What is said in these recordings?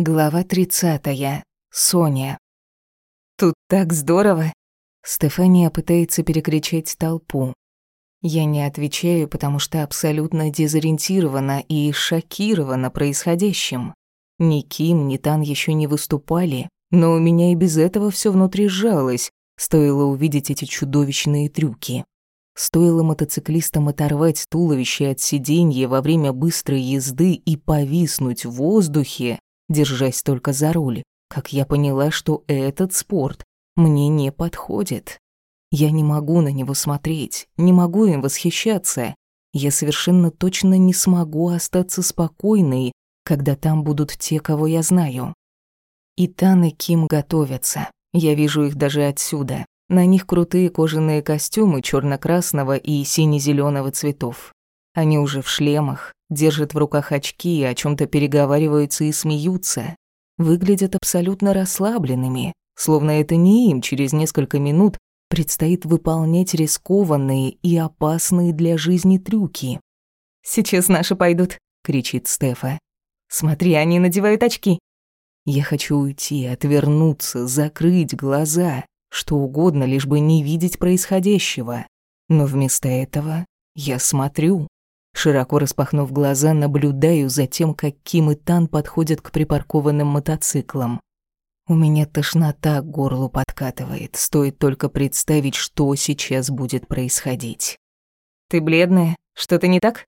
Глава 30. Соня. Тут так здорово. Стефания пытается перекричать толпу. Я не отвечаю, потому что абсолютно дезориентирована и шокирована происходящим. Ни Ким, ни Тан еще не выступали, но у меня и без этого все внутри сжалось, стоило увидеть эти чудовищные трюки. Стоило мотоциклистам оторвать туловище от сиденья во время быстрой езды и повиснуть в воздухе, держась только за руль, как я поняла, что этот спорт мне не подходит. Я не могу на него смотреть, не могу им восхищаться. Я совершенно точно не смогу остаться спокойной, когда там будут те, кого я знаю. И Тан и Ким готовятся. Я вижу их даже отсюда. На них крутые кожаные костюмы черно красного и сине зеленого цветов. Они уже в шлемах, держат в руках очки, о чем то переговариваются и смеются. Выглядят абсолютно расслабленными, словно это не им через несколько минут предстоит выполнять рискованные и опасные для жизни трюки. «Сейчас наши пойдут», — кричит Стефа. «Смотри, они надевают очки». Я хочу уйти, отвернуться, закрыть глаза, что угодно, лишь бы не видеть происходящего. Но вместо этого я смотрю. Широко распахнув глаза, наблюдаю за тем, как Ким и Тан подходят к припаркованным мотоциклам. У меня тошнота к горлу подкатывает, стоит только представить, что сейчас будет происходить. «Ты бледная? Что-то не так?»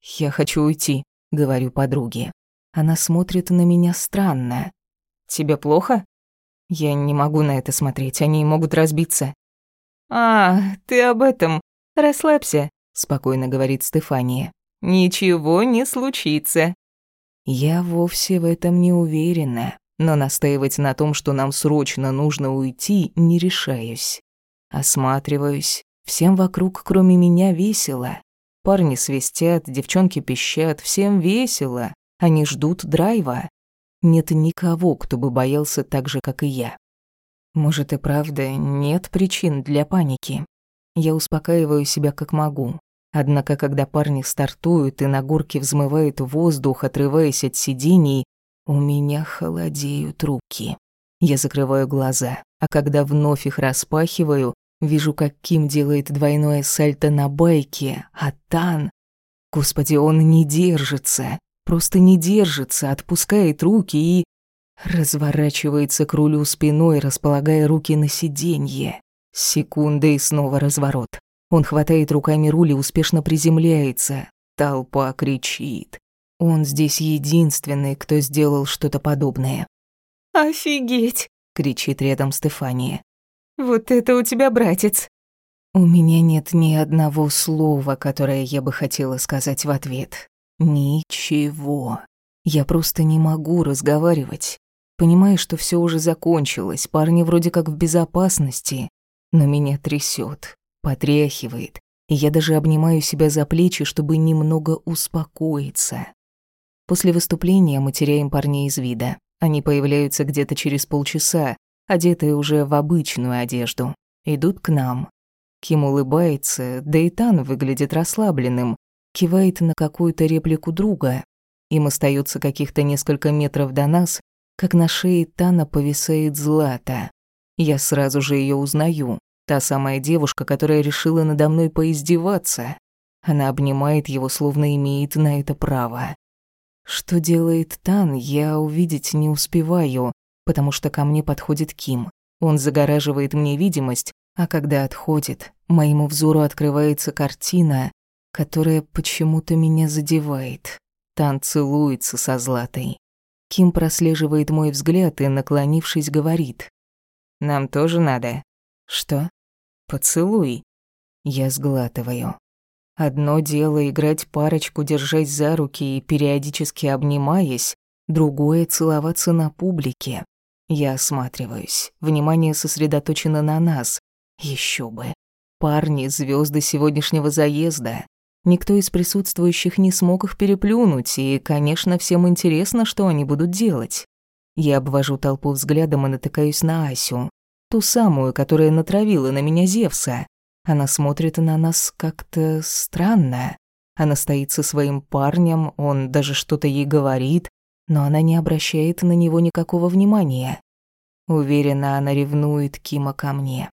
«Я хочу уйти», — говорю подруге. Она смотрит на меня странно. «Тебе плохо?» «Я не могу на это смотреть, они могут разбиться». «А, ты об этом. Расслабься спокойно говорит Стефания. Ничего не случится. Я вовсе в этом не уверена, но настаивать на том, что нам срочно нужно уйти, не решаюсь. Осматриваюсь. Всем вокруг, кроме меня, весело. Парни свистят, девчонки пищат, всем весело. Они ждут драйва. Нет никого, кто бы боялся так же, как и я. Может и правда, нет причин для паники. Я успокаиваю себя как могу. Однако, когда парни стартуют и на горке взмывают воздух, отрываясь от сидений, у меня холодеют руки. Я закрываю глаза, а когда вновь их распахиваю, вижу, как Ким делает двойное сальто на байке, а Тан... Господи, он не держится, просто не держится, отпускает руки и... Разворачивается к рулю спиной, располагая руки на сиденье. Секунда и снова разворот. Он хватает руками руль и успешно приземляется. Толпа кричит. Он здесь единственный, кто сделал что-то подобное. «Офигеть!» — кричит рядом Стефания. «Вот это у тебя братец!» У меня нет ни одного слова, которое я бы хотела сказать в ответ. Ничего. Я просто не могу разговаривать. Понимаю, что все уже закончилось, парни вроде как в безопасности, но меня трясет, потряхивает, и я даже обнимаю себя за плечи, чтобы немного успокоиться. После выступления мы теряем парней из вида. Они появляются где-то через полчаса, одетые уже в обычную одежду. Идут к нам. Ким улыбается, да и Тан выглядит расслабленным, кивает на какую-то реплику друга. Им остается каких-то несколько метров до нас, как на шее Тана повисает злата. Я сразу же ее узнаю. Та самая девушка, которая решила надо мной поиздеваться. Она обнимает его, словно имеет на это право. Что делает Тан, я увидеть не успеваю, потому что ко мне подходит Ким. Он загораживает мне видимость, а когда отходит, моему взору открывается картина, которая почему-то меня задевает. Тан целуется со Златой. Ким прослеживает мой взгляд и, наклонившись, говорит. Нам тоже надо. Что? Поцелуй. Я сглатываю. Одно дело играть парочку, держась за руки и периодически обнимаясь, другое — целоваться на публике. Я осматриваюсь. Внимание сосредоточено на нас. Еще бы. Парни — звезды сегодняшнего заезда. Никто из присутствующих не смог их переплюнуть, и, конечно, всем интересно, что они будут делать. Я обвожу толпу взглядом и натыкаюсь на Асю. Ту самую, которая натравила на меня Зевса. Она смотрит на нас как-то странно. Она стоит со своим парнем, он даже что-то ей говорит, но она не обращает на него никакого внимания. Уверена, она ревнует Кима ко мне.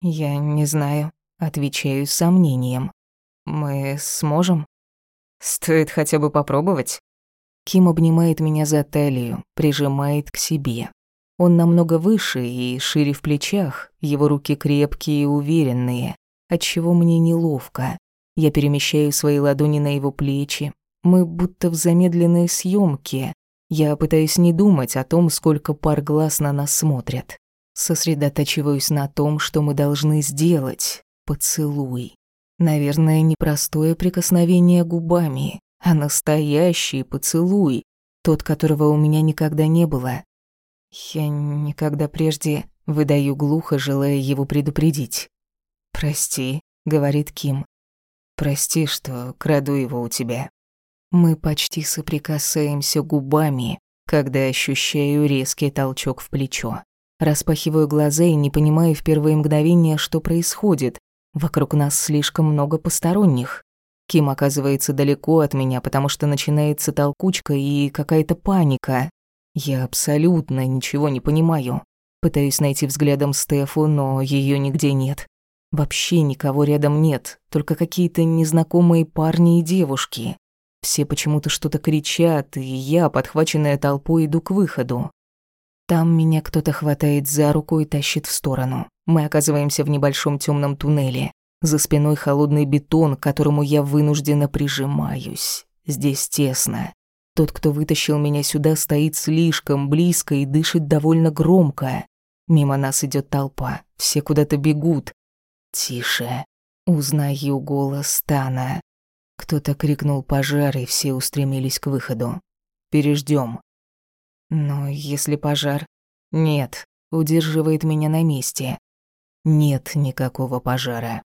Я не знаю, отвечаю с сомнением. Мы сможем? Стоит хотя бы попробовать. Ким обнимает меня за талию, прижимает к себе. Он намного выше и шире в плечах, его руки крепкие и уверенные, отчего мне неловко. Я перемещаю свои ладони на его плечи. Мы будто в замедленной съемке. Я пытаюсь не думать о том, сколько пар глаз на нас смотрят. Сосредотачиваюсь на том, что мы должны сделать. Поцелуй. Наверное, не простое прикосновение губами, а настоящий поцелуй, тот, которого у меня никогда не было. Я никогда прежде выдаю глухо, желая его предупредить. «Прости», — говорит Ким. «Прости, что краду его у тебя». Мы почти соприкасаемся губами, когда ощущаю резкий толчок в плечо. Распахиваю глаза и не понимаю в первые мгновения, что происходит. Вокруг нас слишком много посторонних. Ким оказывается далеко от меня, потому что начинается толкучка и какая-то паника. Я абсолютно ничего не понимаю. Пытаюсь найти взглядом Стефу, но ее нигде нет. Вообще никого рядом нет, только какие-то незнакомые парни и девушки. Все почему-то что-то кричат, и я, подхваченная толпой, иду к выходу. Там меня кто-то хватает за руку и тащит в сторону. Мы оказываемся в небольшом темном туннеле. За спиной холодный бетон, к которому я вынужденно прижимаюсь. Здесь тесно. Тот, кто вытащил меня сюда, стоит слишком близко и дышит довольно громко. Мимо нас идет толпа. Все куда-то бегут. Тише. Узнаю голос Тана. Кто-то крикнул пожар, и все устремились к выходу. Переждем. Но если пожар... Нет, удерживает меня на месте. Нет никакого пожара.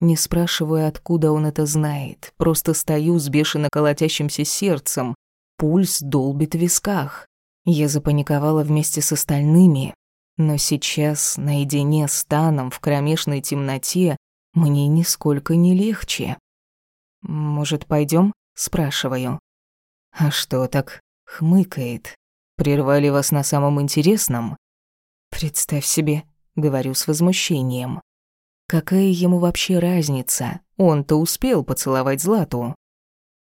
Не спрашиваю, откуда он это знает, просто стою с бешено колотящимся сердцем, пульс долбит в висках. Я запаниковала вместе с остальными, но сейчас, наедине с Таном в кромешной темноте, мне нисколько не легче. «Может, пойдем? спрашиваю. «А что так?» — хмыкает. «Прервали вас на самом интересном?» «Представь себе», — говорю с возмущением. Какая ему вообще разница? Он-то успел поцеловать Злату.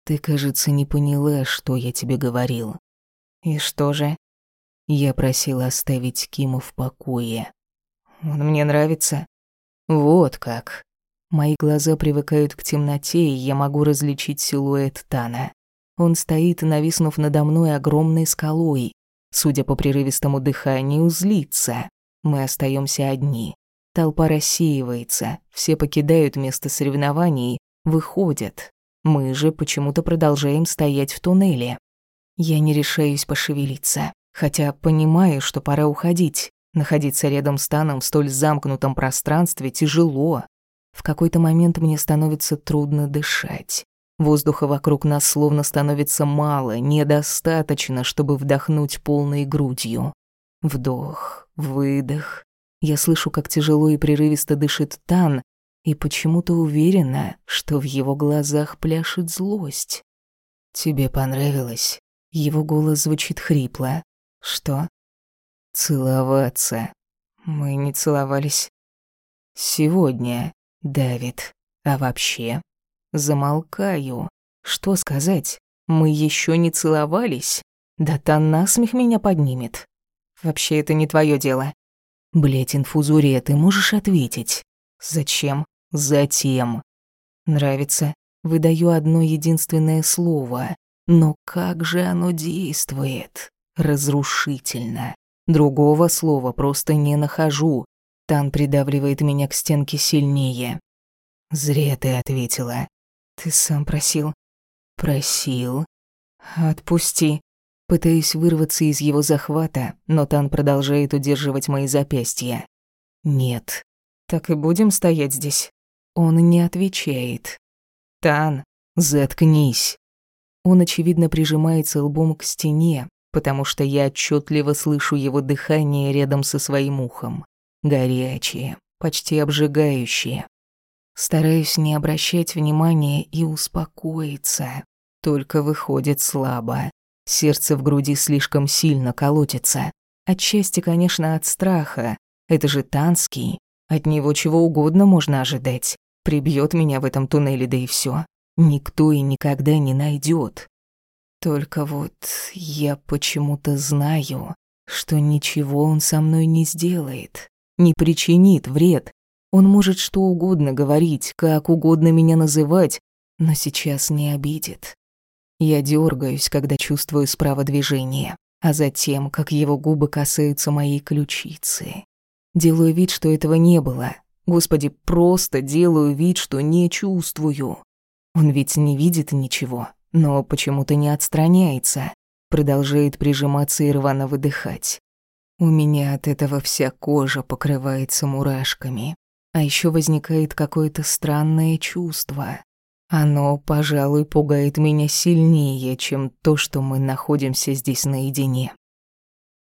Ты, кажется, не поняла, что я тебе говорил. И что же? Я просил оставить Киму в покое. Он мне нравится. Вот как. Мои глаза привыкают к темноте, и я могу различить силуэт Тана. Он стоит, нависнув надо мной огромной скалой. Судя по прерывистому дыханию, злится. Мы остаемся одни. Толпа рассеивается, все покидают место соревнований, выходят. Мы же почему-то продолжаем стоять в туннеле. Я не решаюсь пошевелиться, хотя понимаю, что пора уходить. Находиться рядом с Таном в столь замкнутом пространстве тяжело. В какой-то момент мне становится трудно дышать. Воздуха вокруг нас словно становится мало, недостаточно, чтобы вдохнуть полной грудью. Вдох, выдох, я слышу, как тяжело и прерывисто дышит Тан, и почему-то уверена, что в его глазах пляшет злость. «Тебе понравилось?» Его голос звучит хрипло. «Что?» «Целоваться. Мы не целовались. Сегодня, Давид. А вообще?» Замолкаю. Что сказать? Мы еще не целовались? Да Тан насмех меня поднимет. Вообще это не твое дело. Блять, инфузория, ты можешь ответить? Зачем? Затем. Нравится. Выдаю одно единственное слово. Но как же оно действует? Разрушительно. Другого слова просто не нахожу. Тан придавливает меня к стенке сильнее. Зря ты ответила. Ты сам просил. Просил. Отпусти. Пытаюсь вырваться из его захвата, но Тан продолжает удерживать мои запястья. «Нет. Так и будем стоять здесь?» Он не отвечает. «Тан, заткнись!» Он, очевидно, прижимается лбом к стене, потому что я отчетливо слышу его дыхание рядом со своим ухом. Горячее, почти обжигающее. Стараюсь не обращать внимания и успокоиться. Только выходит слабо. Сердце в груди слишком сильно колотится. Отчасти, конечно, от страха. Это же Танский. От него чего угодно можно ожидать. Прибьет меня в этом туннеле, да и все. Никто и никогда не найдет. Только вот я почему-то знаю, что ничего он со мной не сделает, не причинит вред. Он может что угодно говорить, как угодно меня называть, но сейчас не обидит. Я дергаюсь, когда чувствую справа движение, а затем, как его губы касаются моей ключицы. Делаю вид, что этого не было. Господи, просто делаю вид, что не чувствую. Он ведь не видит ничего, но почему-то не отстраняется. Продолжает прижиматься и рвано выдыхать. У меня от этого вся кожа покрывается мурашками. А еще возникает какое-то странное чувство. Оно, пожалуй, пугает меня сильнее, чем то, что мы находимся здесь наедине.